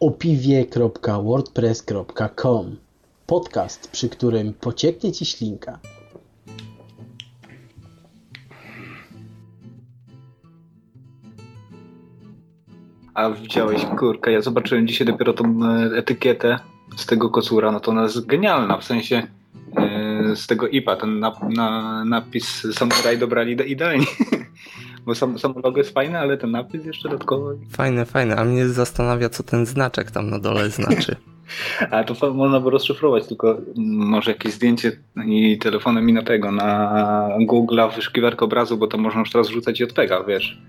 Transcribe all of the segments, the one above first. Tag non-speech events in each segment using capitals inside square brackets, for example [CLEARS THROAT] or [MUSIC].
opiwie.wordpress.com Podcast, przy którym pocieknie Ci ślinka. A widziałeś, kurka, ja zobaczyłem dzisiaj dopiero tą e, etykietę z tego kocura, no to ona jest genialna, w sensie e, z tego IPA, ten nap, na, napis Samurai dobrali idealnie. [LAUGHS] Bo sam, samo logo jest fajne, ale ten napis jeszcze dodatkowo... Fajne, fajne, a mnie zastanawia, co ten znaczek tam na dole znaczy. [LAUGHS] A to można by rozszyfrować, tylko może jakieś zdjęcie i telefonem i na tego, na Google'a wyszukiwarkę obrazu, bo to można już teraz rzucać JPEGa, wiesz.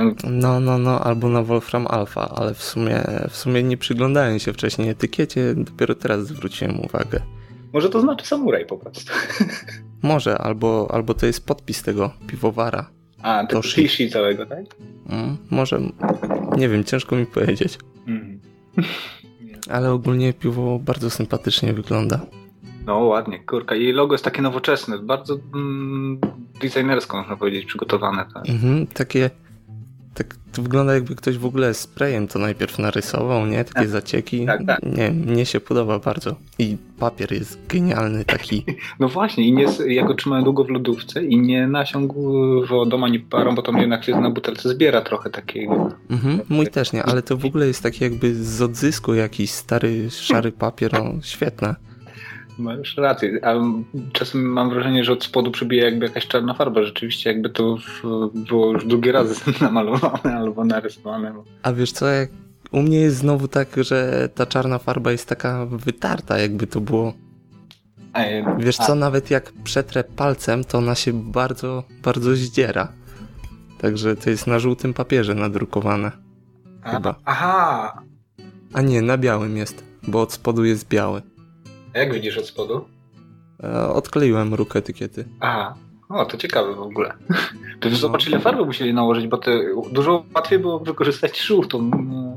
On... No, no, no, albo na Wolfram Alpha, ale w sumie, w sumie nie przyglądałem się wcześniej etykiecie, dopiero teraz zwróciłem uwagę. Może to znaczy samuraj po prostu. [LAUGHS] Może, albo, albo to jest podpis tego piwowara. A, to shishi całego, tak? Mm, może, nie wiem, ciężko mi powiedzieć. Mm. [LAUGHS] Ale ogólnie piwo bardzo sympatycznie wygląda. No ładnie, kurka. Jej logo jest takie nowoczesne, bardzo mm, designersko można powiedzieć, przygotowane. Tak? Mhm, takie tak to wygląda jakby ktoś w ogóle sprayem to najpierw narysował, nie? Takie tak. zacieki. Tak, tak. Nie, mnie się podoba bardzo. I papier jest genialny taki. [LAUGHS] No właśnie, i nie, ja go trzymałem długo w lodówce i nie nasiągł wodą ani parą, bo tam jednak się na butelce zbiera trochę takiego. Mhm, mój też nie, ale to w ogóle jest taki jakby z odzysku jakiś stary, szary papier, no świetne. Masz rację, a czasem mam wrażenie, że od spodu przybija jakby jakaś czarna farba. Rzeczywiście jakby to było już drugi raz [LAUGHS] namalowane albo narysowane. A wiesz co, jak u mnie jest znowu tak, że ta czarna farba jest taka wytarta, jakby to było... Wiesz co, nawet jak przetrę palcem, to ona się bardzo, bardzo zdziera. Także to jest na żółtym papierze nadrukowane. Chyba. Aha! A nie, na białym jest, bo od spodu jest biały. A jak widzisz od spodu? E, odkleiłem róg etykiety. Aha, o, to ciekawe w ogóle. [LAUGHS] To już zobacz, ile farby musieli nałożyć, bo to dużo łatwiej było wykorzystać żółtą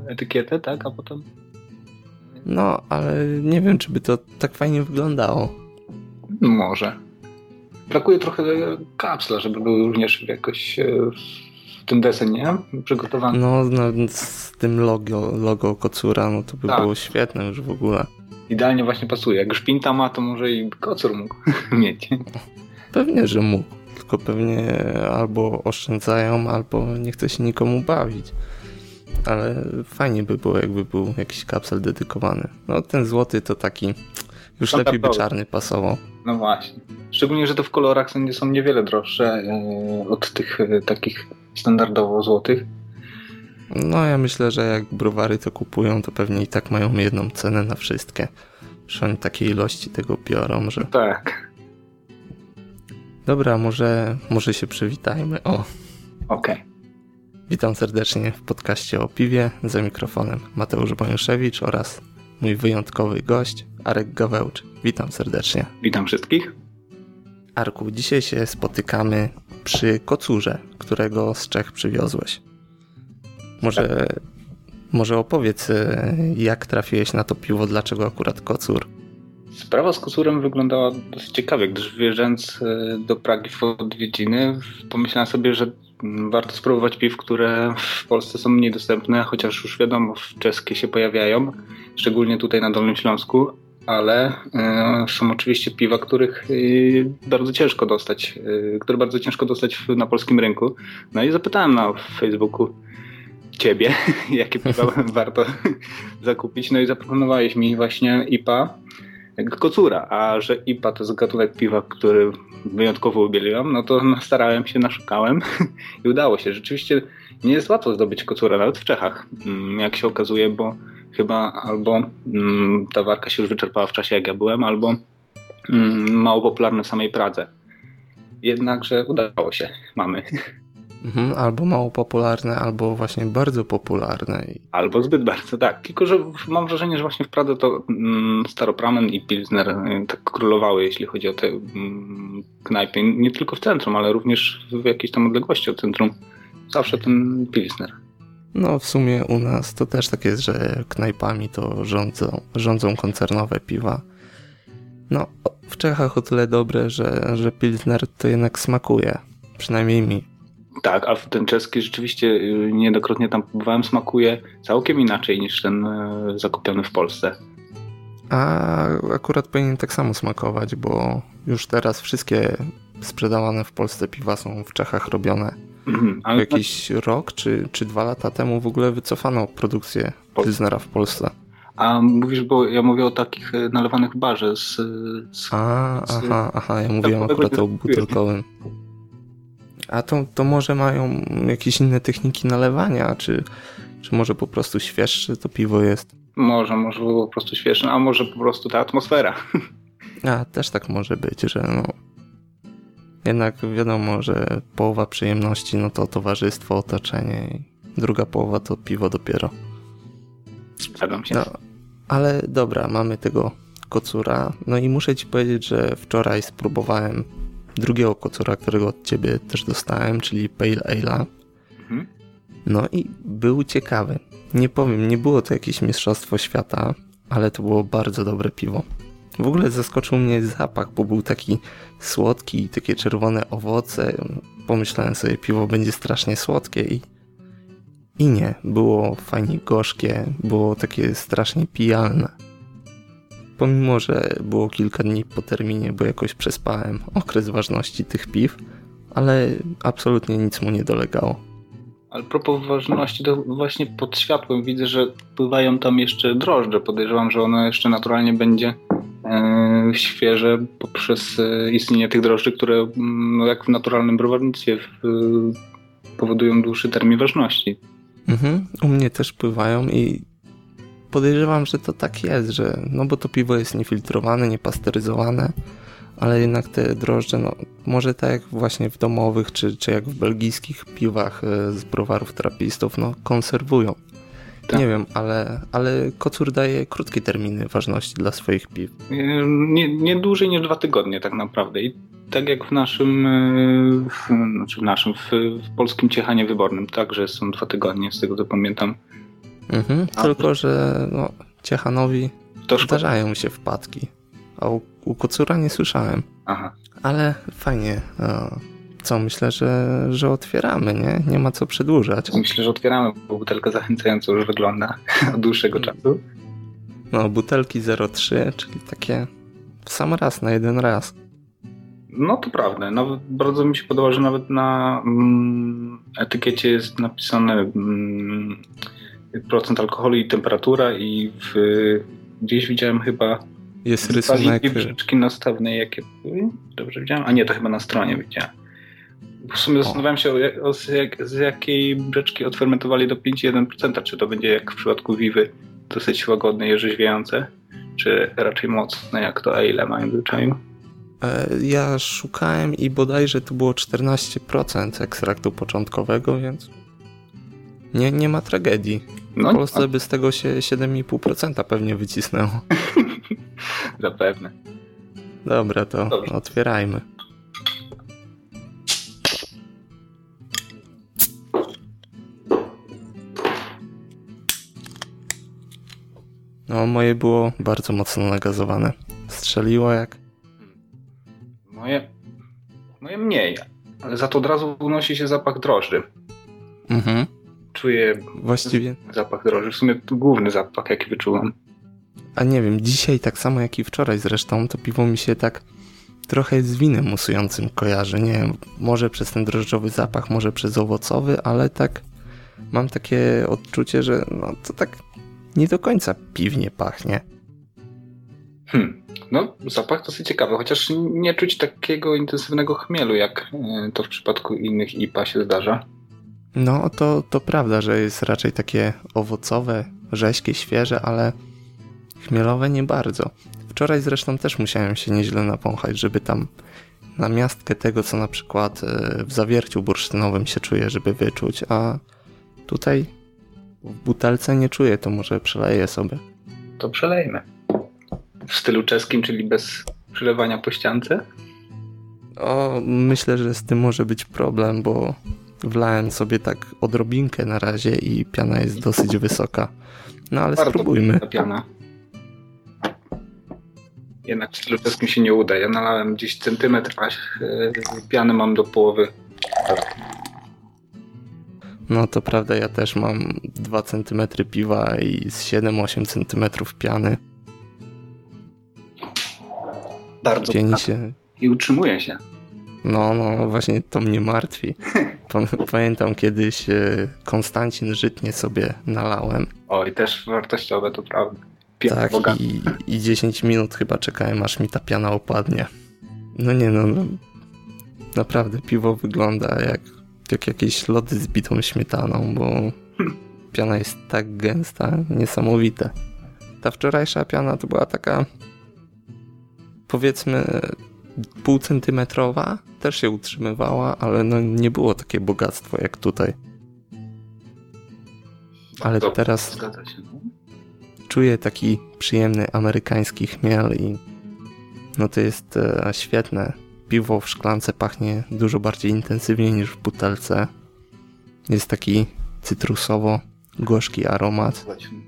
etykietę, tak? A potem... No, ale nie wiem, czy by to tak fajnie wyglądało. Może. Brakuje trochę kapsla, żeby był również jakoś e, w tym desen, nie? Przygotowany. No, no z tym logo, logo Kocura, no to by tak. było świetne już w ogóle idealnie właśnie pasuje. Jak szpinta ma, to może i kocur mógł [LAUGHS] mieć. Pewnie, że mógł. Tylko pewnie albo oszczędzają, albo nie chce się nikomu bawić. Ale fajnie by było, jakby był jakiś kapsel dedykowany. No ten złoty to taki już lepiej by czarny pasował. No właśnie. Szczególnie, że to w kolorach są, niewiele droższe e, od tych e, takich standardowo złotych. No ja myślę, że jak browary to kupują, to pewnie i tak mają jedną cenę na wszystkie. Że oni takiej ilości tego biorą, że... Tak. Dobra, może, może się przywitajmy. O. Okej. Okay. Witam serdecznie w podcaście o piwie. Za mikrofonem Mateusz Bojuszewicz oraz mój wyjątkowy gość Arek Gawełcz. Witam serdecznie. Witam wszystkich. Arku, dzisiaj się spotykamy przy kocurze, którego z Czech przywiozłeś. Może, może opowiedz, e, jak trafiłeś na to piwo, dlaczego akurat kocur? Sprawa z kocurem wyglądała dosyć ciekawie, gdyż wjeżdżając e, do Pragi w odwiedziny, pomyślałem sobie, że warto spróbować piw, które w Polsce są mniej dostępne, chociaż już wiadomo, w czeskie się pojawiają, szczególnie tutaj na Dolnym Śląsku, ale e, są oczywiście piwa, których bardzo ciężko dostać, które bardzo ciężko dostać na polskim rynku. No i zapytałem na Facebooku, ciebie, [LAUGHS] jakie [LAUGHS] piwa warto zakupić. No i zaproponowałeś mi właśnie IPA kocura, a że IPA to jest gatunek piwa, który wyjątkowo uwielbiam, no to [LAUGHS] starałem się, naszukałem i udało się. Rzeczywiście nie jest łatwo zdobyć kocura, nawet w Czechach, mm, jak się okazuje, bo chyba albo mm, ta warka się już wyczerpała w czasie, jak ja byłem, albo mm, mało popularne w samej Pradze. Jednakże udało się, mamy. Mhm, albo mało popularne, albo właśnie bardzo popularne. Albo zbyt bardzo, tak. Tylko, że mam wrażenie, że właśnie w Pradze to mm, Staropramen i Pilsner y, tak królowały, jeśli chodzi o te mm, knajpy. Nie tylko w centrum, ale również w jakiejś tam odległości od centrum. Zawsze ten Pilsner. No w sumie u nas to też tak jest, że knajpami to rządzą, rządzą koncernowe piwa. No w Czechach o tyle dobre, że, że Pilsner to jednak smakuje. Przynajmniej mi. Tak, a ten czeski rzeczywiście y, niejednokrotnie tam próbowałem, smakuje całkiem inaczej niż ten y, zakupiony w Polsce. A akurat powinien tak samo smakować, bo już teraz wszystkie sprzedawane w Polsce piwa są w Czechach robione. Mhm, ale... Jakiś rok czy, czy dwa lata temu w ogóle wycofano produkcję Pilsnera w Polsce. A mówisz, bo ja mówię o takich e, nalewanych barze z... z A, z, aha, aha, ja mówiłem akurat o butelkowym. A to, to może mają jakieś inne techniki nalewania, czy, czy może po prostu świeższe to piwo jest? Może, może po prostu świeższe, a może po prostu ta atmosfera. A, też tak może być, że no... Jednak wiadomo, że połowa przyjemności no to towarzystwo, otoczenie i druga połowa to piwo dopiero. Zgadzam się. No, ale dobra, mamy tego kocura. No i muszę ci powiedzieć, że wczoraj spróbowałem drugiego kocura, którego od ciebie też dostałem, czyli Pale Ale'a. Mhm. No i był ciekawy. Nie powiem, nie było to jakieś mistrzostwo świata, ale to było bardzo dobre piwo. W ogóle zaskoczył mnie zapach, bo był taki słodki, takie czerwone owoce. Pomyślałem sobie, piwo będzie strasznie słodkie i i nie, było fajnie gorzkie, było takie strasznie pijalne. Pomimo, że było kilka dni po terminie, bo jakoś przespałem okres ważności tych piw, ale absolutnie nic mu nie dolegało. Ale propos ważności, to właśnie pod światłem widzę, że pływają tam jeszcze drożdże. Podejrzewam, że ono jeszcze naturalnie będzie e, świeże poprzez e, istnienie tych drożdży, które mm, no, jak w naturalnym browarnictwie w, powodują dłuższy termin ważności. Mhm, u mnie też pływają i podejrzewam, że to tak jest, że no bo to piwo jest niefiltrowane, niepasteryzowane, ale jednak te drożdże, no może tak jak właśnie w domowych, czy, czy jak w belgijskich piwach e, z browarów trapistów, no konserwują. Tak. Nie wiem, ale, ale kocur daje krótkie terminy ważności dla swoich piw. Nie, nie dłużej niż dwa tygodnie tak naprawdę. I tak jak w naszym, e, w, znaczy w naszym, w, w, polskim ciechanie wybornym, także są dwa tygodnie, z tego co pamiętam. Mhm, tylko, że no, ciechanowi to zdarzają się wpadki, a u, u kocura nie słyszałem. Aha. Ale fajnie. Co, myślę, że, że otwieramy, nie? Nie ma co przedłużać. Myślę, że otwieramy, bo butelka zachęcająco już wygląda [LAUGHS] od dłuższego mm. czasu. No, butelki 03, czyli takie w sam raz, na jeden raz. No to prawda. Nawet bardzo mi się podoba, że nawet na mm, etykiecie jest napisane mm, procent alkoholu i temperatura i w, gdzieś widziałem chyba jest rysunek brzeczki nastawnej, jakie były. Dobrze widziałem? A nie, to chyba na stronie widziałem. W sumie zastanawiałem się, o, z, jak, z jakiej brzeczki odfermentowali do 5,1%. Czy to będzie jak w przypadku Wiwy dosyć łagodne i rzeźwiające, czy raczej mocne, jak to ale mają w zwyczaju? E, ja szukałem i bodajże to było 14% ekstraktu początkowego, więc nie, nie ma tragedii. No, w Polsce by z tego się 7,5% pewnie wycisnęło. [LAUGHS] Zapewne. Dobra, to Dobrze. otwierajmy. No, moje było bardzo mocno nagazowane. Strzeliło jak Moje, moje mniej, ale za to od razu unosi się zapach drożdży. Mhm. Czuję Właściwie... zapach drożdży. W sumie to główny zapach, jaki wyczułam. A nie wiem, dzisiaj tak samo jak i wczoraj zresztą, to piwo mi się tak trochę z winem musującym kojarzy. Nie wiem, może przez ten drożdżowy zapach, może przez owocowy, ale tak mam takie odczucie, że no to tak nie do końca piwnie pachnie. Hmm. No, zapach dosyć ciekawy, chociaż nie czuć takiego intensywnego chmielu, jak e, to w przypadku innych IPA się zdarza. No, to, to prawda, że jest raczej takie owocowe, rześkie, świeże, ale chmielowe nie bardzo. Wczoraj zresztą też musiałem się nieźle napąchać, żeby tam na miastkę tego, co na przykład e, w zawierciu bursztynowym się czuje, żeby wyczuć, a tutaj w butelce nie czuję, to może przeleję sobie. To przelejmy w stylu czeskim, czyli bez przylewania po ściance? O, myślę, że z tym może być problem, bo wlałem sobie tak odrobinkę na razie i piana jest dosyć wysoka. No ale Bardzo spróbujmy. piana. Jednak w stylu czeskim się nie uda. Ja nalałem gdzieś centymetr, a e, piany mam do połowy. No to prawda, ja też mam 2 cm piwa i z 7-8 cm piany. Bardzo Pieni się. I utrzymuje się. No, no, właśnie to mnie martwi. [LAUGHS] Pamiętam kiedyś e, Konstancin Żytnie sobie nalałem. Oj, też wartościowe, to prawda. tak, i, i 10 minut chyba czekałem, aż mi ta piana opadnie. No nie no, no naprawdę piwo wygląda jak, jak jakieś lody z bitą śmietaną, bo [LAUGHS] piana jest tak gęsta, niesamowite. Ta wczorajsza piana to była taka powiedzmy pół centymetrowa, też się utrzymywała, ale no nie było takie bogactwo jak tutaj. Ale teraz no. czuję taki przyjemny amerykański chmiel i no to jest e, świetne. Piwo w szklance pachnie dużo bardziej intensywnie niż w butelce. Jest taki cytrusowo gorzki aromat.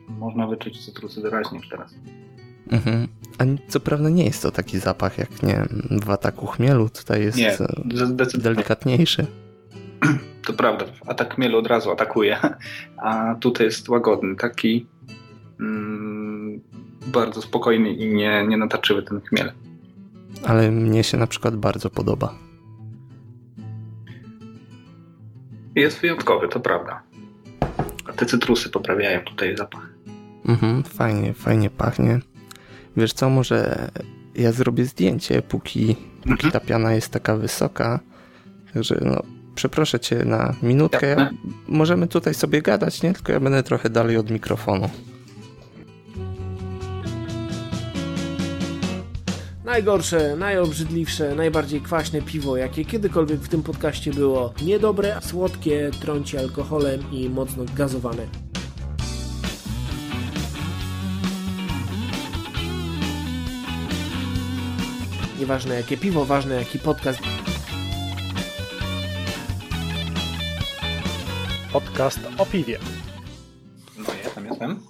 Można wyczuć cytrusy wyraźnie już teraz. Mhm. A co prawda nie jest to taki zapach jak nie w ataku chmielu, tutaj jest nie, e, delikatniejszy. [CLEARS THROAT] To prawda, atak chmielu od razu atakuje, [LAUGHS] a tutaj jest łagodny, taki mm, bardzo spokojny i nie, nie natarczywy ten chmiel. Ale mnie się na przykład bardzo podoba. Jest wyjątkowy, to prawda. A te cytrusy poprawiają tutaj zapach. Mhm, fajnie, fajnie pachnie. Wiesz co, może ja zrobię zdjęcie, póki, póki mhm. ta piana jest taka wysoka. Także no, przeproszę cię na minutkę. Ja, możemy tutaj sobie gadać, nie? Tylko ja będę trochę dalej od mikrofonu. Najgorsze, najobrzydliwsze, najbardziej kwaśne piwo, jakie kiedykolwiek w tym podcaście było. Niedobre, słodkie, trąci alkoholem i mocno gazowane. Nieważne jakie piwo, ważne jaki podcast. Podcast o piwie. No ja tam jestem.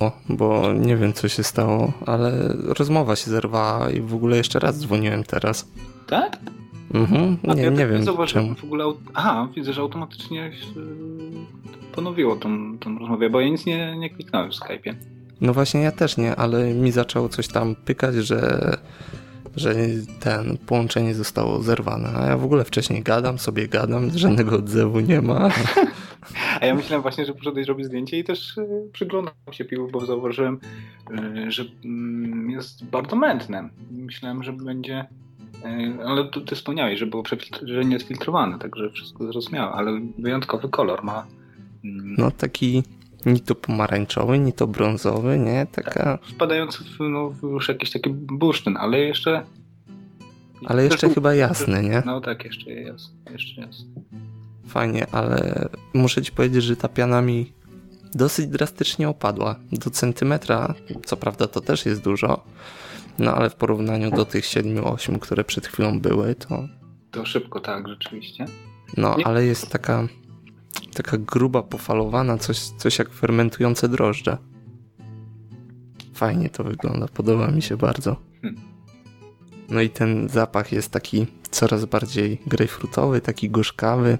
O, bo nie wiem co się stało, ale rozmowa się zerwała i w ogóle jeszcze raz dzwoniłem teraz. Tak? Mhm, nie, ja nie wiem czemu. W ogóle, aha, widzę, że automatycznie ponowiło tą, tą rozmowę, bo ja nic nie, nie kliknąłem w Skype'ie. No właśnie ja też nie, ale mi zaczęło coś tam pykać, że, że ten połączenie zostało zerwane. A ja w ogóle wcześniej gadam, sobie gadam, żadnego odzewu nie ma. [LAUGHS] A ja myślałem właśnie, że poszedłeś robić zdjęcie i też e, przyglądam się piwu, bo zauważyłem, e, że mm, jest bardzo mętne. Myślałem, że będzie e, ale ty, ty wspomniałeś, że było jest filtrowane, także wszystko zrozumiałe, ale wyjątkowy kolor ma. Mm. No taki ni to pomarańczowy, ni to brązowy, nie? Taka... Tak, wpadający w, no, już jakiś taki bursztyn, ale jeszcze... Ale jeszcze chyba jasny, nie? No tak, jeszcze jasny, jeszcze jasny. Fajnie, ale muszę ci powiedzieć, że ta piana mi dosyć drastycznie opadła. Do centymetra, co prawda to też jest dużo, no ale w porównaniu do tych 7-8, które przed chwilą były, to... To szybko, tak, rzeczywiście. No, Nie... ale jest taka taka gruba, pofalowana, coś, coś jak fermentujące drożdże. Fajnie to wygląda, podoba mi się bardzo. Hmm. No i ten zapach jest taki coraz bardziej grejpfrutowy, taki gorzkawy.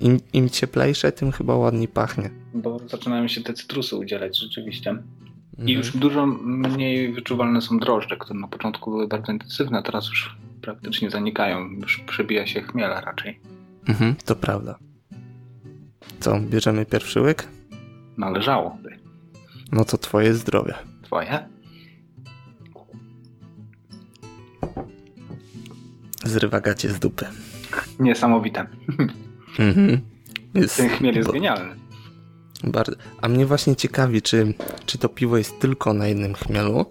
Im, Im cieplejsze, tym chyba ładniej pachnie. Bo zaczynają się te cytrusy udzielać rzeczywiście. I mhm. już dużo mniej wyczuwalne są drożdże, które na początku były bardzo intensywne, teraz już praktycznie zanikają. Już przebija się chmiela raczej. Mhm, to prawda. Co, bierzemy pierwszy łyk? Należałoby. No to twoje zdrowie. Twoje? Zrywa gacie z dupy. Niesamowite. Mhm. Jest, Ten chmiel jest bo... genialny. Bardzo. A mnie właśnie ciekawi, czy, czy to piwo jest tylko na jednym chmielu.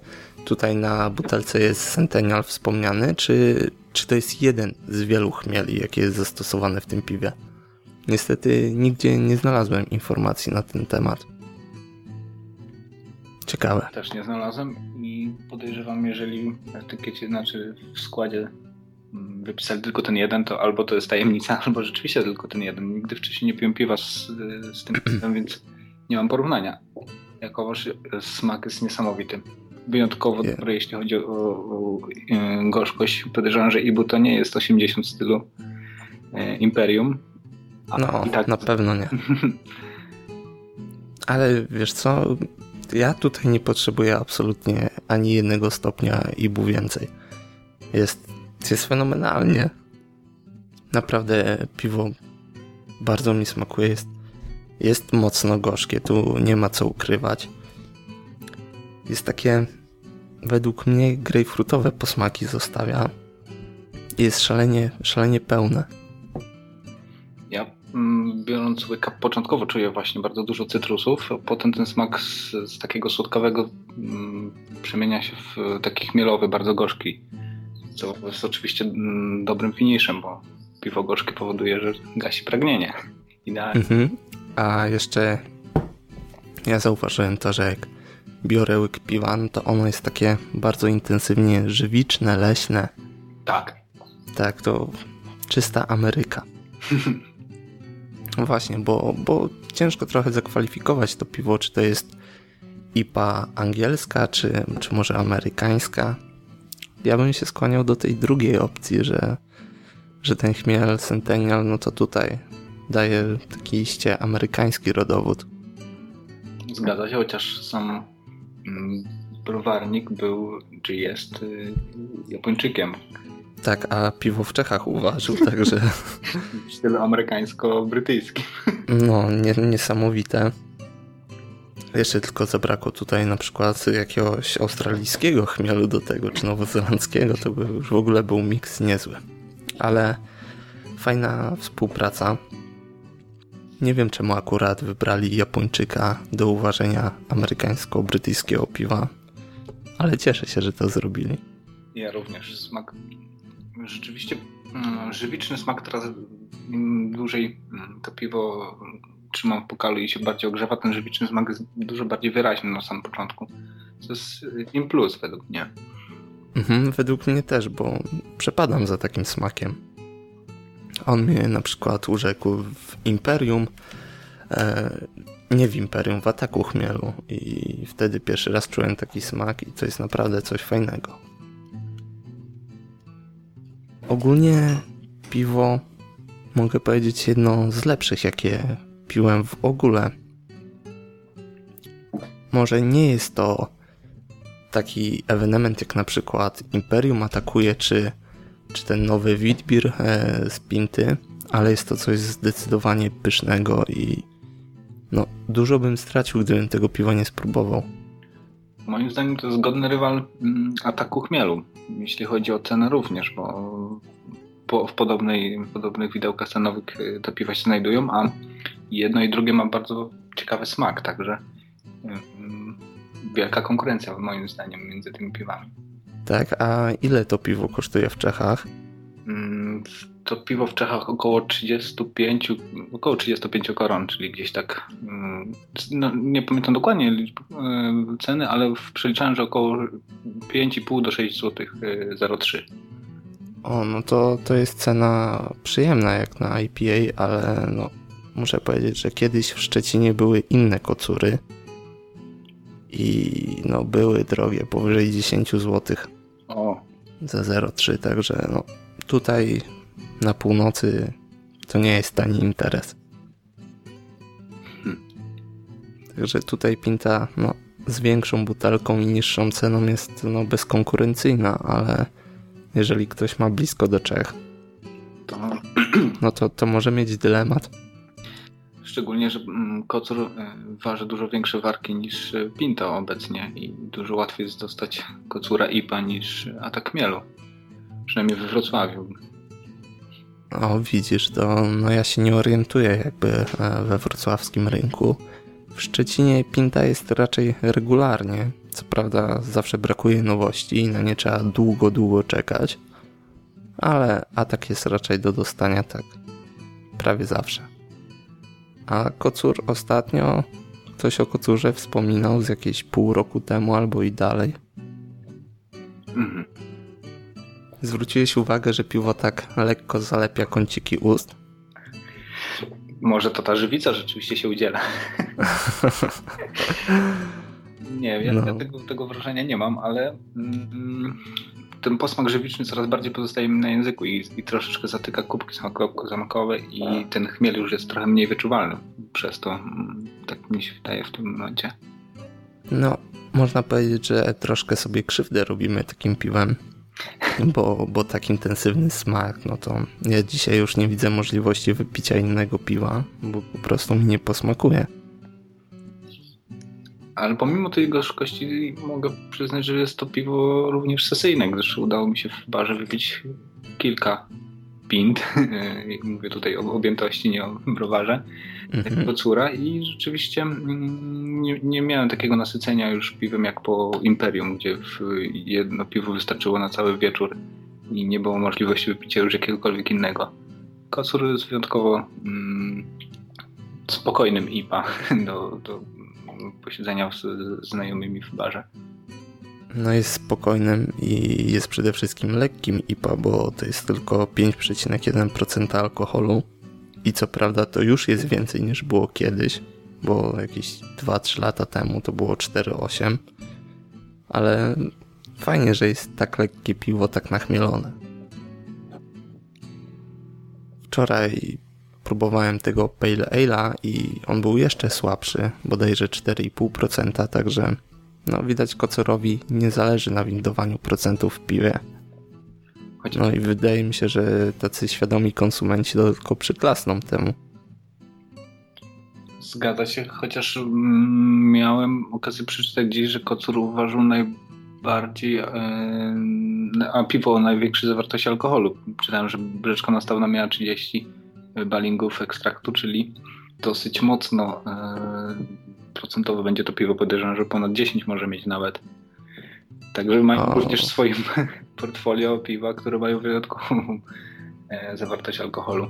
Tutaj na butelce jest Centennial wspomniany, czy, czy to jest jeden z wielu chmieli, jakie jest zastosowane w tym piwie? Niestety nigdzie nie znalazłem informacji na ten temat. Ciekawe. Też nie znalazłem i podejrzewam, jeżeli w etykiecie, znaczy w składzie mm, wypisali tylko ten jeden, to albo to jest tajemnica, [LAUGHS] albo rzeczywiście tylko ten jeden. Nigdy wcześniej nie piłem piwa z, z tym piwem, więc nie mam porównania. Jakowoż smak jest niesamowity. Wyjątkowo yeah. dobry, jeśli chodzi o, o, o gorzkość. Podejrzewam, że Ibu to nie jest 80 stylu e, Imperium, A, no, tak... na pewno nie. [LAUGHS] Ale wiesz co, ja tutaj nie potrzebuję absolutnie ani jednego stopnia IBU więcej. Jest, jest fenomenalnie. Naprawdę piwo bardzo mi smakuje. Jest, jest mocno gorzkie, tu nie ma co ukrywać. Jest takie, według mnie, grejpfrutowe posmaki zostawia. Jest szalenie, szalenie pełne. Ja mm, biorąc łyka początkowo czuję właśnie bardzo dużo cytrusów, a potem ten smak z, z takiego słodkawego mm, przemienia się w taki chmielowy, bardzo gorzki. Co jest oczywiście mm, dobrym finishem, bo piwo gorzkie powoduje, że gasi pragnienie. Idealnie. Mhm. A jeszcze ja zauważyłem to, że jak biorę łyk piwa, no to ono jest takie bardzo intensywnie żywiczne, leśne. Tak. Tak, to czysta Ameryka. [LAUGHS] Właśnie, bo, bo ciężko trochę zakwalifikować to piwo, czy to jest IPA angielska, czy, czy może amerykańska. Ja bym się skłaniał do tej drugiej opcji, że, że ten chmiel Centennial, no to tutaj daje taki iście amerykański rodowód. Zgadza się, chociaż sam browarnik był, czy jest y, Japończykiem. Tak, a piwo w Czechach uważał, [LAUGHS] także... w stylu amerykańsko-brytyjskim. No, nie, niesamowite. Jeszcze tylko zabrakło tutaj na przykład jakiegoś australijskiego chmielu do tego, czy nowozelandzkiego, to by już w ogóle był miks niezły. Ale fajna współpraca. Nie wiem czemu akurat wybrali Japończyka do uważenia amerykańsko-brytyjskiego piwa, ale cieszę się, że to zrobili. Ja również. Smak rzeczywiście mm, żywiczny smak teraz im dłużej mm, to piwo trzymam w pokalu i się bardziej ogrzewa, ten żywiczny smak jest dużo bardziej wyraźny na samym początku. To jest im plus według mnie. Mhm, według mnie też, bo przepadam za takim smakiem. On mnie na przykład urzekł w Imperium, e, nie w Imperium, w Ataku Chmielu i wtedy pierwszy raz czułem taki smak i to jest naprawdę coś fajnego. Ogólnie piwo mogę powiedzieć jedno z lepszych, jakie piłem w ogóle. Może nie jest to taki ewenement jak na przykład Imperium atakuje, czy, czy ten nowy Witbier e, z Pinty, ale jest to coś zdecydowanie pysznego i no, dużo bym stracił, gdybym tego piwa nie spróbował. Moim zdaniem to jest godny rywal mm, ataku chmielu, jeśli chodzi o cenę również, bo po, w podobnej, podobnych widełkach cenowych y, te piwa się znajdują, a jedno i drugie ma bardzo ciekawy smak, także mm, wielka konkurencja moim zdaniem między tymi piwami. Tak, a ile to piwo kosztuje w Czechach? Mm, to piwo w Czechach około 35, około 35 koron, czyli gdzieś tak, mm, no, nie pamiętam dokładnie liczby, y, ceny, ale przeliczałem, że około 5,5 do 6 zł 0,3. O, no to, to jest cena przyjemna jak na IPA, ale no, muszę powiedzieć, że kiedyś w Szczecinie były inne kocury i no, były drogie, powyżej 10 zł o. za 0,3, także no, tutaj na północy to nie jest tani interes. Hmm. Także tutaj pinta no, z większą butelką i niższą ceną jest no, bezkonkurencyjna, ale jeżeli ktoś ma blisko do Czech, to, no to, to może mieć dylemat. Szczególnie, że mm, kocur e, waży dużo większe warki niż pinta obecnie i dużo łatwiej jest dostać kocura IPA niż atak mielu. Przynajmniej we Wrocławiu. O, widzisz, to no ja się nie orientuję jakby e, we wrocławskim rynku. W Szczecinie pinta jest raczej regularnie. Co prawda zawsze brakuje nowości i na nie trzeba długo, długo czekać. Ale atak jest raczej do dostania tak prawie zawsze. A kocur ostatnio ktoś o kocurze wspominał z jakieś pół roku temu albo i dalej. Mhm. Zwróciłeś uwagę, że piwo tak lekko zalepia kąciki ust? Może to ta żywica rzeczywiście się udziela. [LAUGHS] nie, ja, no. ja tego, tego, wrażenia nie mam, ale mm, ten posmak żywiczny coraz bardziej pozostaje mi na języku i, i troszeczkę zatyka kubki smakowe i ten chmiel już jest trochę mniej wyczuwalny. Przez to mm, tak mi się wydaje w tym momencie. No, można powiedzieć, że troszkę sobie krzywdę robimy takim piwem, [LAUGHS] bo, bo tak intensywny smak, no to ja dzisiaj już nie widzę możliwości wypicia innego piwa, bo po prostu mi nie posmakuje. Ale pomimo tej gorzkości mogę przyznać, że jest to piwo również sesyjne, gdyż udało mi się w barze wypić kilka pint. [LAUGHS] Mówię tutaj o objętości, nie o browarze. Takiego córa i rzeczywiście mm, nie, nie, miałem takiego nasycenia już piwem jak po Imperium, gdzie jedno piwo wystarczyło na cały wieczór i nie było możliwości wypicia już jakiegokolwiek innego. Kocur jest wyjątkowo mm, spokojnym IPA [LAUGHS] do, do posiedzenia z znajomymi w barze. No jest spokojnym i jest przede wszystkim lekkim IPA, bo to jest tylko 5,1% alkoholu. I co prawda to już jest więcej niż było kiedyś, bo jakieś 2-3 lata temu to było 4,8. Ale fajnie, że jest tak lekkie piwo, tak nachmielone. Wczoraj próbowałem tego Pale Ale'a i on był jeszcze słabszy, bodajże 4,5%, także no widać kocorowi nie zależy na windowaniu procentów w piwie. No i wydaje mi się, że tacy świadomi konsumenci tylko przyklasną temu. Zgadza się, chociaż mm, miałem okazję przeczytać gdzieś, że kocur uważał najbardziej, e, a piwo o największej zawartości alkoholu. Czytałem, że bryczka nastawna miała 30 balingów ekstraktu, czyli dosyć mocno e, procentowo będzie to piwo. Podejrzewam, że ponad 10 może mieć nawet. Także mają również w swoim [LAUGHS] portfolio piwa, które mają wyjątkową e, zawartość alkoholu.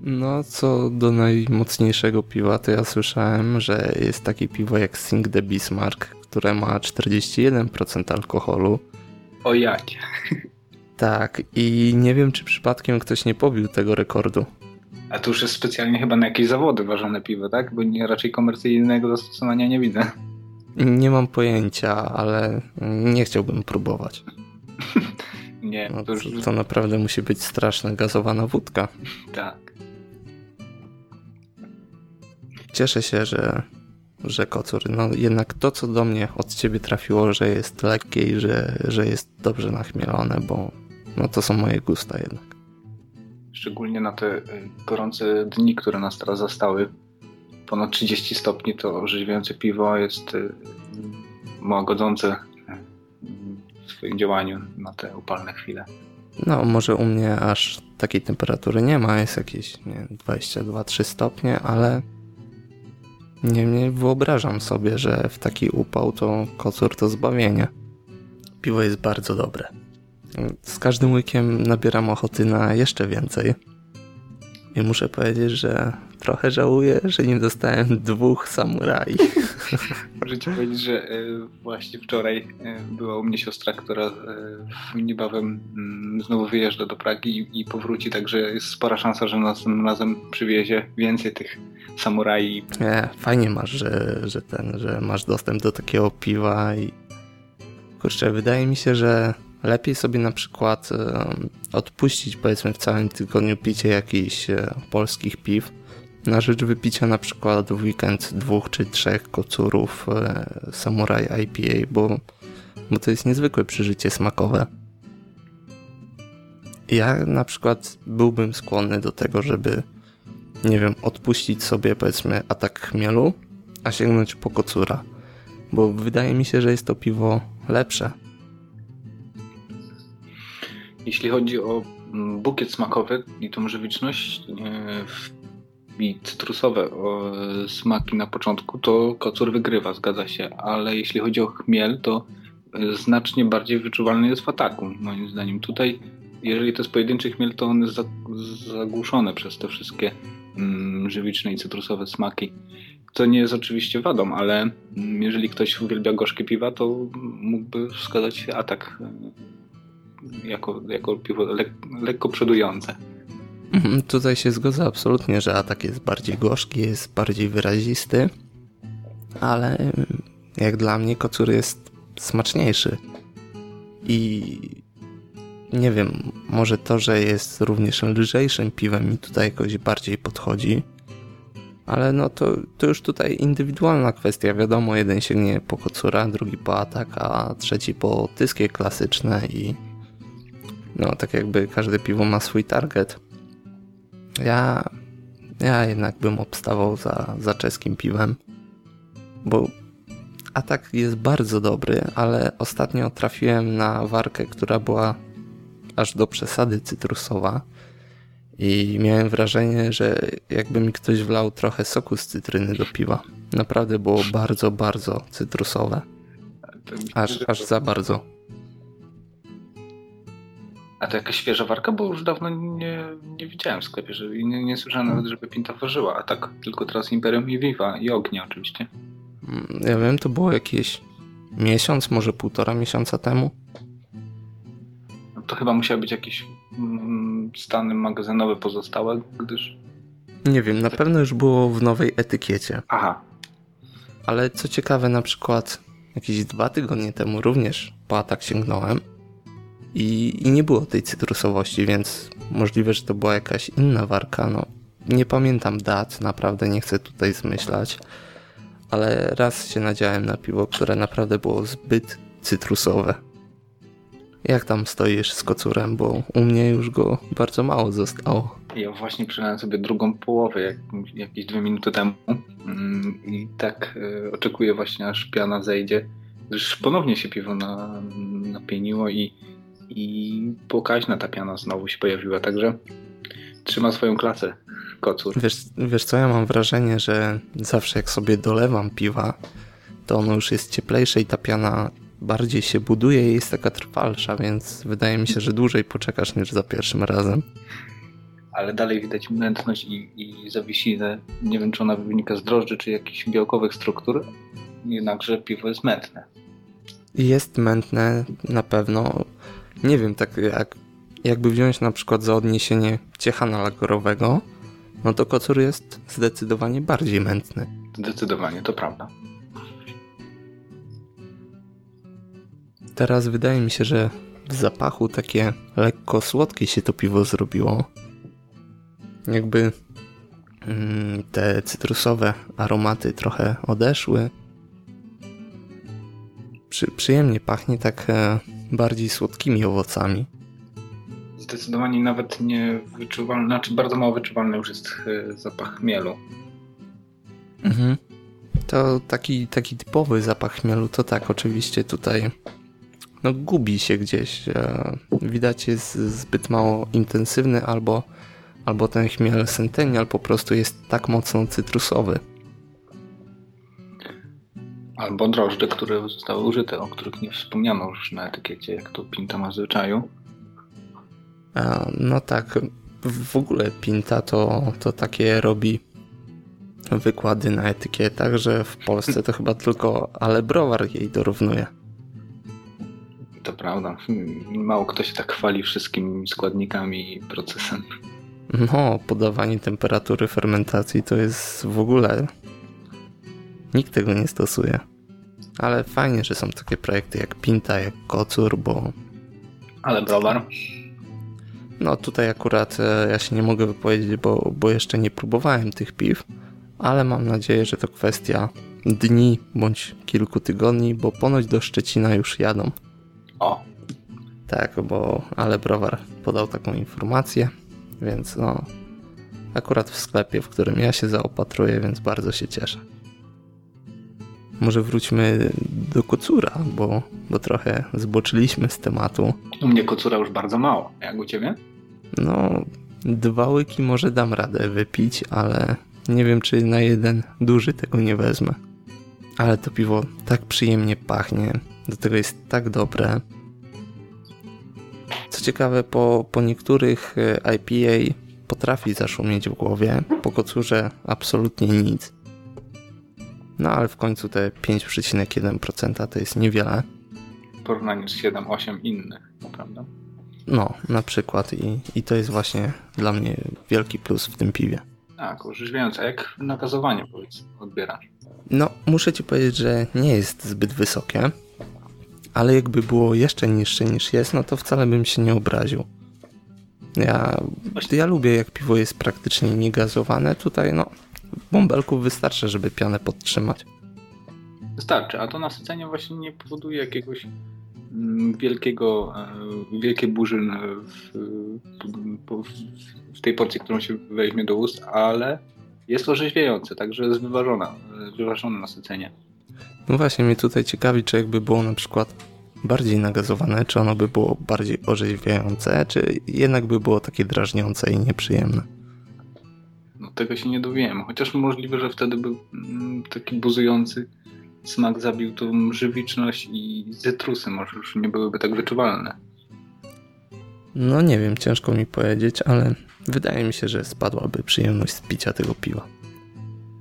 No, co do najmocniejszego piwa, to ja słyszałem, że jest takie piwo jak Sing the Bismarck, które ma 41% alkoholu. O jakie. Tak, i nie wiem, czy przypadkiem ktoś nie pobił tego rekordu. A to już jest specjalnie chyba na jakieś zawody ważone piwo, tak? Bo nie, raczej komercyjnego zastosowania nie widzę. Nie mam pojęcia, ale nie chciałbym próbować. [LAUGHS] nie, no, to, już... to, to naprawdę musi być straszna gazowana wódka. Tak. Cieszę się, że, że kocur. No jednak to, co do mnie od ciebie trafiło, że jest lekkie i że, że jest dobrze nachmielone, bo no to są moje gusta jednak szczególnie na te y, gorące dni, które nas teraz zastały. Ponad 30 stopni to orzeźwiające piwo jest y, łagodzące y, w swoim działaniu na te upalne chwile. No, może u mnie aż takiej temperatury nie ma, jest jakieś 22-3 stopnie, ale nie, nie wyobrażam sobie, że w taki upał to kocur to zbawienie. Piwo jest bardzo dobre. Z każdym łykiem nabieram ochoty na jeszcze więcej. I muszę powiedzieć, że trochę żałuję, że nie dostałem dwóch samuraj. [LAUGHS] Muszę ci powiedzieć, że e, właśnie wczoraj e, była u mnie siostra, która e, niebawem mm, znowu wyjeżdża do Pragi i powróci, także jest spora szansa, że następnym razem przywiezie więcej tych samuraj. Nie, fajnie masz, że, że ten, że masz dostęp do takiego piwa i kurczę, wydaje mi się, że Lepiej sobie na przykład odpuścić powiedzmy w całym tygodniu picie jakichś e, polskich piw na rzecz wypicia na przykład w weekend dwóch czy trzech kocurów e, Samurai IPA, bo, bo to jest niezwykłe przeżycie smakowe. Ja na przykład byłbym skłonny do tego, żeby nie wiem, odpuścić sobie powiedzmy atak chmielu, a sięgnąć po kocura, bo wydaje mi się, że jest to piwo lepsze jeśli chodzi o mm, bukiet smakowy i tą żywiczność i cytrusowe smaki na początku, to kocur wygrywa, zgadza się, ale jeśli chodzi o chmiel, to e, znacznie bardziej wyczuwalny jest w ataku, moim zdaniem. Tutaj, jeżeli to jest pojedynczy chmiel, to on jest zagłuszony przez te wszystkie mm, żywiczne i cytrusowe smaki. To nie jest oczywiście wadą, ale mm, jeżeli ktoś uwielbia gorzkie piwa, to mógłby wskazać atak e, jako, jako piwo lek, lekko przodujące. Mhm, tutaj się zgodzę absolutnie, że atak jest bardziej gorzki, jest bardziej wyrazisty, ale jak dla mnie kocur jest smaczniejszy. I nie wiem, może to, że jest również lżejszym piwem mi tutaj jakoś bardziej podchodzi. Ale no to, to już tutaj indywidualna kwestia. Wiadomo, jeden sięgnie po kocura, drugi po atak, a trzeci po tyskie klasyczne i no tak jakby każde piwo ma swój target. Ja, ja jednak bym obstawał za, za czeskim piwem, bo atak jest bardzo dobry, ale ostatnio trafiłem na warkę, która była aż do przesady cytrusowa i miałem wrażenie, że jakby mi ktoś wlał trochę soku z cytryny do piwa. Naprawdę było bardzo, bardzo cytrusowe. Aż, aż za bardzo. A to jakaś świeża warka? Bo już dawno nie, nie widziałem w sklepie, że nie, nie słyszałem nawet, żeby Pinta ważyła. A tak tylko teraz Imperium i Viva i Ognia oczywiście. Mm, ja wiem, to było jakieś miesiąc, może półtora miesiąca temu. No to chyba musiały być jakieś mm, stany magazynowe pozostałe, gdyż... Nie wiem, na pewno już było w nowej etykiecie. Aha. Ale co ciekawe, na przykład jakieś dwa tygodnie temu również po atak sięgnąłem i, i nie było tej cytrusowości, więc możliwe, że to była jakaś inna warka. No, nie pamiętam dat, naprawdę nie chcę tutaj zmyślać ale raz się nadziałem na piwo, które naprawdę było zbyt cytrusowe. Jak tam stoisz z kocurem, bo u mnie już go bardzo mało zostało. Ja właśnie przelałem sobie drugą połowę jak, jakieś dwie minuty temu mm, i tak y, oczekuję właśnie aż piana zejdzie, gdyż ponownie się piwo na, napieniło i, i pokaźna ta piana znowu się pojawiła, także trzyma swoją klasę kocur. Wiesz, wiesz co, ja mam wrażenie, że zawsze jak sobie dolewam piwa, to ono już jest cieplejsze i ta piana bardziej się buduje i jest taka trwalsza, więc wydaje mi się, że dłużej poczekasz niż za pierwszym razem. Ale dalej widać mętność i, i zawiesinę. Nie wiem, czy ona wynika z drożdży, czy jakichś białkowych struktur. Jednakże piwo jest mętne. Jest mętne na pewno. Nie wiem, tak jak jakby wziąć na przykład za odniesienie ciechana lagerowego, no to kocur jest zdecydowanie bardziej mętny. Zdecydowanie, to prawda. Teraz wydaje mi się, że w zapachu takie lekko słodkie się to piwo zrobiło. Jakby mm, te cytrusowe aromaty trochę odeszły. Przy, przyjemnie pachnie tak e, bardziej słodkimi owocami zdecydowanie nawet nie wyczuwalny, znaczy bardzo mało wyczuwalny już jest e, zapach chmielu. Mhm. To taki, taki typowy zapach chmielu, to tak, oczywiście tutaj no, gubi się gdzieś. E, widać jest zbyt mało intensywny albo, albo ten chmiel centennial po prostu jest tak mocno cytrusowy. Albo drożdże, które zostały użyte, o których nie wspomniano już na etykiecie, jak to Pinta ma zwyczaju. No tak, w ogóle Pinta to, to takie robi wykłady na etykietach, że w Polsce to chyba tylko ale browar jej dorównuje. To prawda. Mało kto się tak chwali wszystkimi składnikami i procesem. No, podawanie temperatury fermentacji to jest w ogóle... Nikt tego nie stosuje. Ale fajnie, że są takie projekty jak Pinta, jak Kocur, bo... Ale browar? No tutaj akurat e, ja się nie mogę wypowiedzieć, bo, bo jeszcze nie próbowałem tych piw, ale mam nadzieję, że to kwestia dni bądź kilku tygodni, bo ponoć do Szczecina już jadą. O. Tak, bo ale browar podał taką informację, więc no akurat w sklepie, w którym ja się zaopatruję, więc bardzo się cieszę. Może wróćmy do kocura, bo, bo trochę zboczyliśmy z tematu. U mnie kocura już bardzo mało. Jak u ciebie? No, dwa łyki może dam radę wypić, ale nie wiem, czy na jeden duży tego nie wezmę. Ale to piwo tak przyjemnie pachnie, do tego jest tak dobre. Co ciekawe, po, po niektórych e, IPA potrafi zaszumieć w głowie, po kocurze absolutnie nic. No ale w końcu te 5,1% to jest niewiele. W porównaniu z 7-8 innych, prawda? No, na przykład i, i to jest właśnie dla mnie wielki plus w tym piwie. Tak, orzeźwiające. Jak nakazowanie powiedz, odbierasz? No, muszę ci powiedzieć, że nie jest zbyt wysokie, ale jakby było jeszcze niższe niż jest, no to wcale bym się nie obraził. Ja, ja lubię jak piwo jest praktycznie niegazowane. Tutaj no, bąbelków wystarczy, żeby pianę podtrzymać. Wystarczy, a to nasycenie właśnie nie powoduje jakiegoś mm, wielkiego, e, wielkiej burzy w, w, w, tej porcji, którą się weźmie do ust, ale jest orzeźwiające, także jest wyważona, wyważone nasycenie. No właśnie, mnie tutaj ciekawi, czy jakby było na przykład bardziej nagazowane, czy ono by było bardziej orzeźwiające, czy jednak by było takie drażniące i nieprzyjemne. Tego się nie dowiemy, chociaż możliwe, że wtedy by mm, taki buzujący smak zabił tą żywiczność i cytrusy może już nie byłyby tak wyczuwalne. No nie wiem, ciężko mi powiedzieć, ale wydaje mi się, że spadłaby przyjemność z picia tego piwa.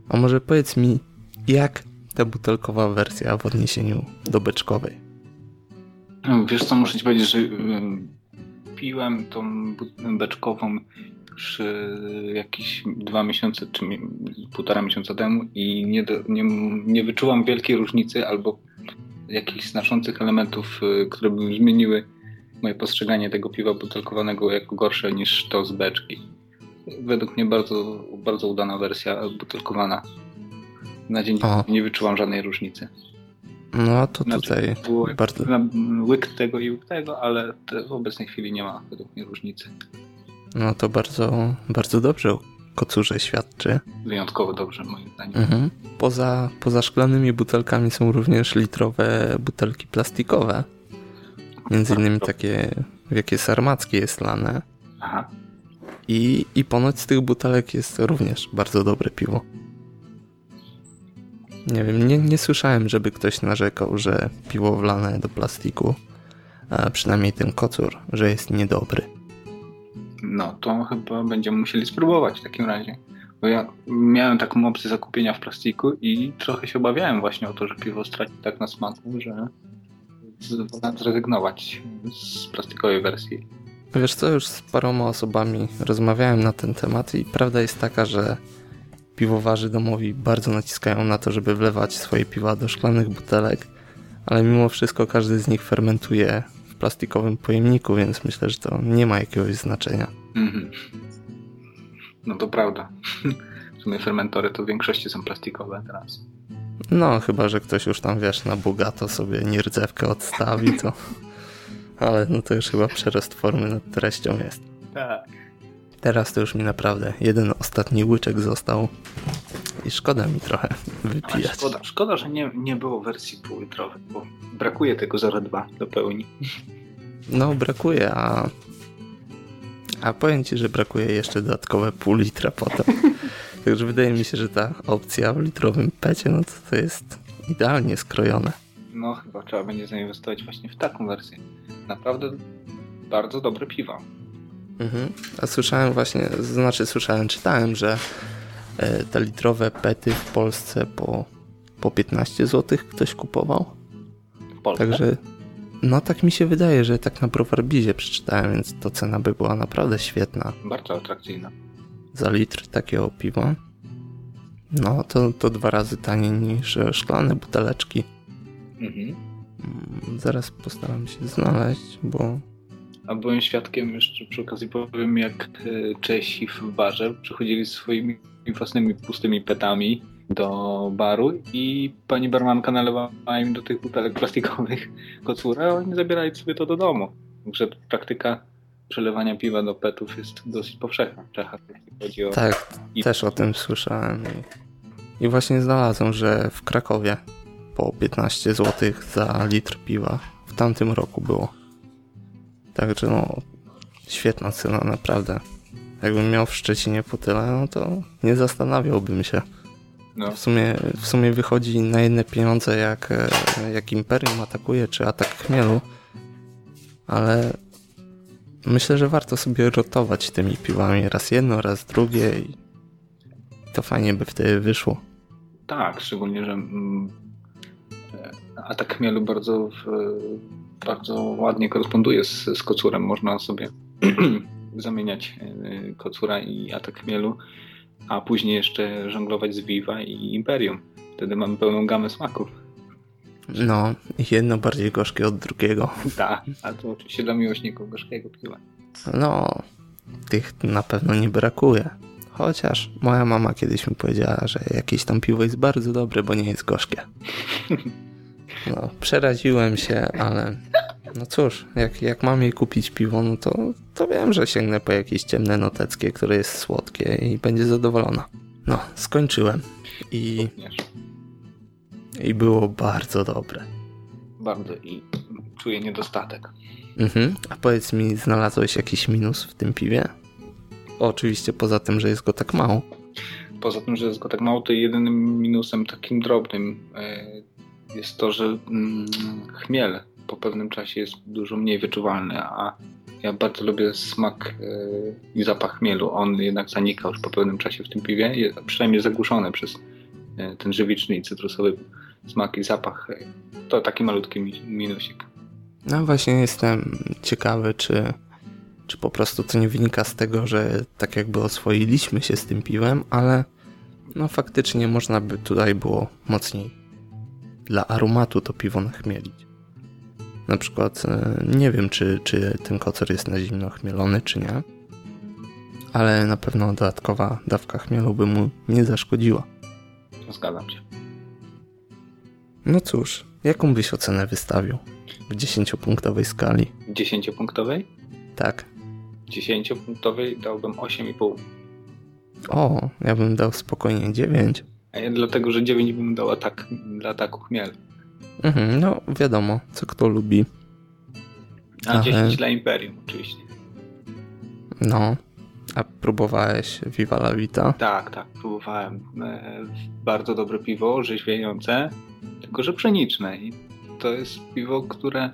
A może powiedz mi, jak ta butelkowa wersja w odniesieniu do beczkowej? Wiesz co, muszę ci powiedzieć, że piłem tą beczkową przy jakieś dwa miesiące czy półtora miesiąca temu i nie, nie, nie wyczułam wielkiej różnicy albo jakichś znaczących elementów, y, które by zmieniły moje postrzeganie tego piwa butelkowanego jako gorsze niż to z beczki. Według mnie bardzo, bardzo udana wersja butelkowana. Na dzień nie wyczułam żadnej różnicy. No to znaczy, tutaj było bardzo... łyk tego i łyk tego, ale w obecnej chwili nie ma według mnie różnicy. No to bardzo, bardzo dobrze o kocurze świadczy. Wyjątkowo dobrze moim zdaniem. Mhm. Poza, poza szklanymi butelkami są również litrowe butelki plastikowe. Między innymi takie, jakie sarmackie jest lane. Aha. I, I ponoć z tych butelek jest również bardzo dobre piwo. Nie wiem, nie, nie słyszałem, żeby ktoś narzekał, że piwo wlane do plastiku, a przynajmniej ten kocur, że jest niedobry. No, to chyba będziemy musieli spróbować w takim razie. Bo ja miałem taką opcję zakupienia w plastiku i trochę się obawiałem właśnie o to, że piwo straci tak na smaku, że zrezygnować z plastikowej wersji. Wiesz co, już z paroma osobami rozmawiałem na ten temat i prawda jest taka, że piwowarzy domowi bardzo naciskają na to, żeby wlewać swoje piwa do szklanych butelek, ale mimo wszystko każdy z nich fermentuje plastikowym pojemniku, więc myślę, że to nie ma jakiegoś znaczenia. Mm-hmm. No to prawda. [LAUGHS] W sumie fermentory to w większości są plastikowe teraz. No, chyba, że ktoś już tam, wiesz, na bogato sobie nierdzewkę odstawi, to... [LAUGHS] Ale no to już chyba przerost formy nad treścią jest. Tak. Teraz to już mi naprawdę jeden ostatni łyczek został i szkoda mi trochę wypijać. Szkoda, szkoda, że nie, nie było wersji półlitrowej, bo brakuje tego 0,2 do pełni. No, brakuje, a a powiem Ci, że brakuje jeszcze dodatkowe pół litra potem. [LAUGHS] Także wydaje mi się, że ta opcja w litrowym pecie, no to, to jest idealnie skrojone. No chyba trzeba będzie zainwestować właśnie w taką wersję. Naprawdę bardzo dobre piwo. Mhm. A słyszałem właśnie, znaczy słyszałem, czytałem, że te litrowe pety w Polsce po, po 15 zł ktoś kupował. Polsce? Także no tak mi się wydaje, że tak na Browarbizie przeczytałem, więc to cena by była naprawdę świetna. Bardzo atrakcyjna. Za litr takiego piwa. No to, to dwa razy taniej niż szklane buteleczki. Mhm. Mm, zaraz postaram się znaleźć, bo a byłem świadkiem jeszcze przy okazji powiem, jak e, Czesi w barze przychodzili swoimi własnymi pustymi petami do baru i pani barmanka nalewała im do tych butelek plastikowych [LAUGHS] kocura, a oni zabierali sobie to do domu. Także praktyka przelewania piwa do petów jest dosyć powszechna w Czechach, jeśli chodzi o... Tak, i... też o tym słyszałem. I właśnie znalazłem, że w Krakowie po 15 zł za litr piwa w tamtym roku było. Także no, świetna cena, naprawdę. Jakbym miał w Szczecinie po tyle, no to nie zastanawiałbym się. No. W, sumie, w sumie wychodzi na jedne pieniądze jak, e, jak Imperium atakuje, czy Atak Chmielu, ale myślę, że warto sobie rotować tymi piwami. Raz jedno, raz drugie i to fajnie by wtedy wyszło. Tak, szczególnie, że mm, e, Atak Chmielu bardzo w, bardzo ładnie koresponduje z, z kocurem. Można sobie [CLEARS THROAT] zamieniać e, kocura i atak chmielu, a później jeszcze żonglować z Viva i Imperium. Wtedy mamy pełną gamę smaków. No, jedno bardziej gorzkie od drugiego. [LAUGHS] Tak, a to oczywiście dla miłośników gorzkiego piwa. No, tych na pewno nie brakuje. Chociaż moja mama kiedyś mi powiedziała, że jakieś tam piwo jest bardzo dobre, bo nie jest gorzkie. [LAUGHS] No, przeraziłem się, ale no cóż, jak, jak mam jej kupić piwo, no to, to wiem, że sięgnę po jakieś ciemne noteckie, które jest słodkie i będzie zadowolona. No, skończyłem. I, i było bardzo dobre. Bardzo i czuję niedostatek. Mhm. A powiedz mi, znalazłeś jakiś minus w tym piwie? Oczywiście poza tym, że jest go tak mało. Poza tym, że jest go tak mało, to jedynym minusem takim drobnym e, jest to, że mm, chmiel po pewnym czasie jest dużo mniej wyczuwalny, a ja bardzo lubię smak e, i zapach chmielu. On jednak zanika już po pewnym czasie w tym piwie, przynajmniej zagłuszony przez e, ten żywiczny i cytrusowy smak i zapach. To taki malutki minusik. No właśnie jestem ciekawy, czy, czy po prostu to nie wynika z tego, że tak jakby oswoiliśmy się z tym piwem, ale no faktycznie można by tutaj było mocniej dla aromatu to piwo nachmielić. Na przykład e, nie wiem, czy, czy ten kocor jest na zimno chmielony, czy nie, ale na pewno dodatkowa dawka chmielu by mu nie zaszkodziła. Zgadzam się. No cóż, jaką byś ocenę wystawił w 10-punktowej skali? 10-punktowej? Tak. 10-punktowej dałbym 8,5. O, ja bym dał spokojnie 9. Dlatego, że 9 bym dał atak, dla ataku chmiel. Mhm, no wiadomo, co kto lubi. A Ale... 10 dla Imperium oczywiście. No, a próbowałeś Viva la Vita? Tak, tak, próbowałem. E, bardzo dobre piwo, rzeźwiające, tylko że pszeniczne. I to jest piwo, które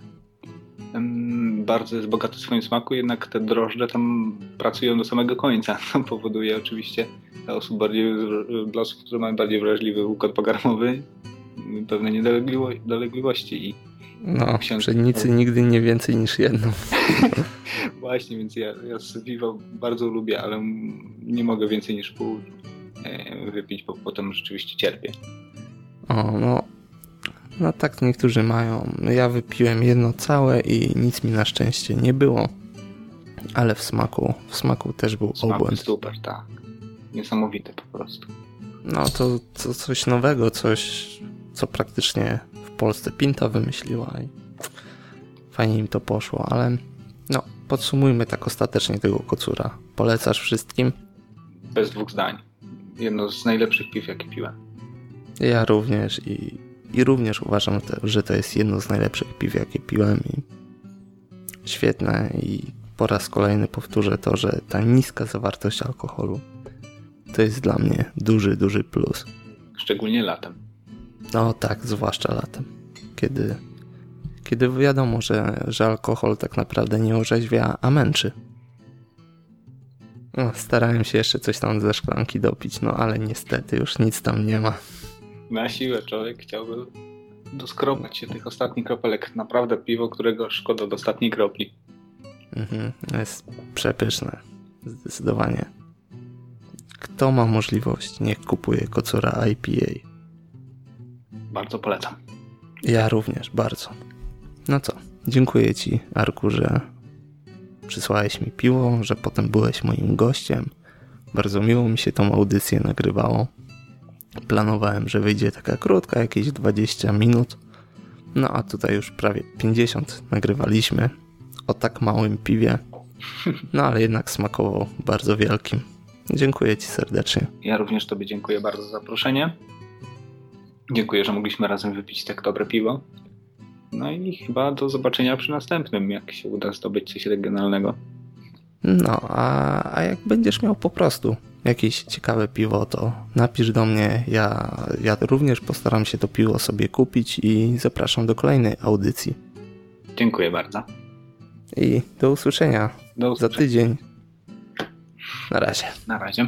bardzo jest bogate w swoim smaku, jednak te drożdże tam pracują do samego końca. [LAUGHS] To powoduje oczywiście dla osób bardziej, dla osób, które mają bardziej wrażliwy układ pokarmowy, pewne niedolegliwości i no, książ... pszenicy nigdy nie więcej niż jedną. [LAUGHS] Właśnie, więc ja, ja bardzo lubię, ale nie mogę więcej niż pół e, wypić, bo potem rzeczywiście cierpię. O, no. No tak niektórzy mają. Ja wypiłem jedno całe i nic mi na szczęście nie było. Ale w smaku, w smaku też był smaku obłęd. super, tak. Niesamowite po prostu. No to, to coś nowego, coś co praktycznie w Polsce Pinta wymyśliła i fajnie im to poszło, ale no, podsumujmy tak ostatecznie tego kocura. Polecasz wszystkim? Bez dwóch zdań. Jedno z najlepszych piw, jakie piłem. Ja również i, i również uważam, że to jest jedno z najlepszych piw, jakie piłem i świetne i po raz kolejny powtórzę to, że ta niska zawartość alkoholu to jest dla mnie duży, duży plus. Szczególnie latem. No tak, zwłaszcza latem, kiedy, kiedy wiadomo, że, że alkohol tak naprawdę nie orzeźwia, a męczy. No, starałem się jeszcze coś tam ze szklanki dopić, no ale niestety już nic tam nie ma. Na siłę człowiek chciałby doskrobać się tych ostatnich kropelek. Naprawdę piwo, którego szkoda do ostatniej kropli. Mhm, jest przepyszne. Zdecydowanie. Kto ma możliwość, niech kupuje kocura IPA. Bardzo polecam. Ja również, bardzo. No co, dziękuję Ci, Arku, że przysłałeś mi piwo, że potem byłeś moim gościem. Bardzo miło mi się tą audycję nagrywało. Planowałem, że wyjdzie taka krótka, jakieś 20 minut. No a tutaj już prawie 50 nagrywaliśmy o tak małym piwie. No ale jednak smakowo bardzo wielkim. Dziękuję Ci serdecznie. Ja również Tobie dziękuję bardzo za zaproszenie. Dziękuję, że mogliśmy razem wypić tak dobre piwo. No i chyba do zobaczenia przy następnym, jak się uda zdobyć coś regionalnego. No, a, a jak będziesz miał po prostu jakieś ciekawe piwo, to napisz do mnie. Ja, ja również postaram się to piwo sobie kupić i zapraszam do kolejnej audycji. Dziękuję bardzo. I do usłyszenia, do usłyszenia. za tydzień. Na razie. Na razie.